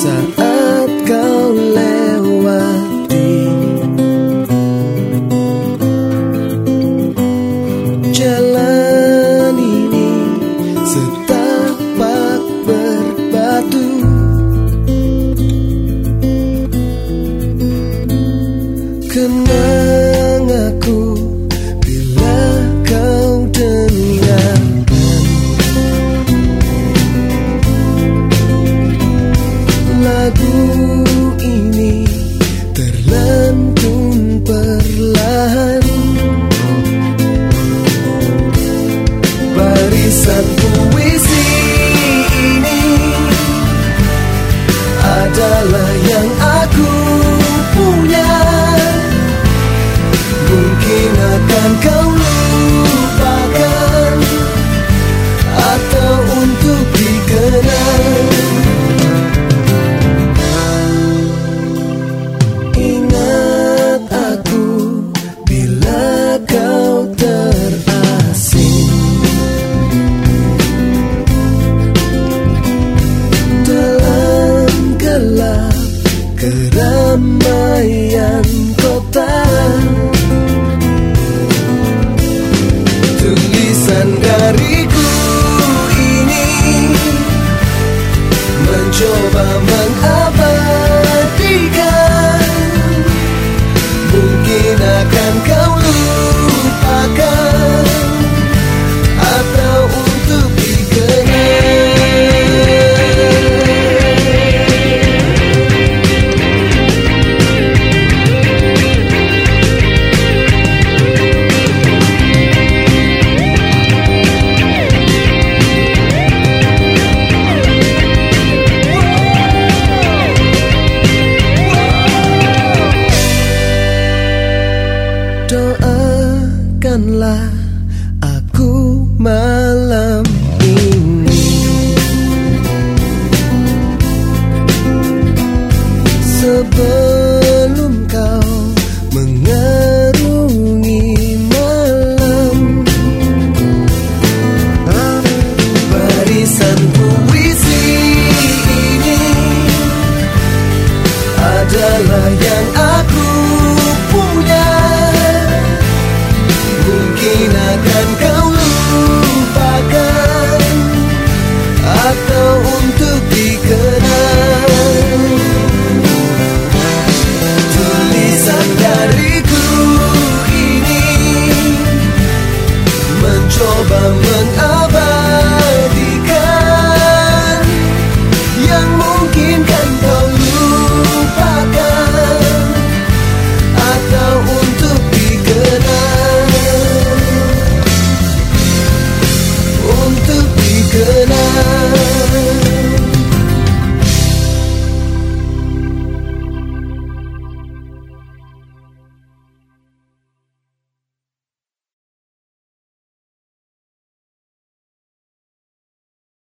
saat kau lewati. Jalan ini setapak berbatu. Kenang aku sabe como existe. Temukanlah aku malam ini. Sebelum Và 开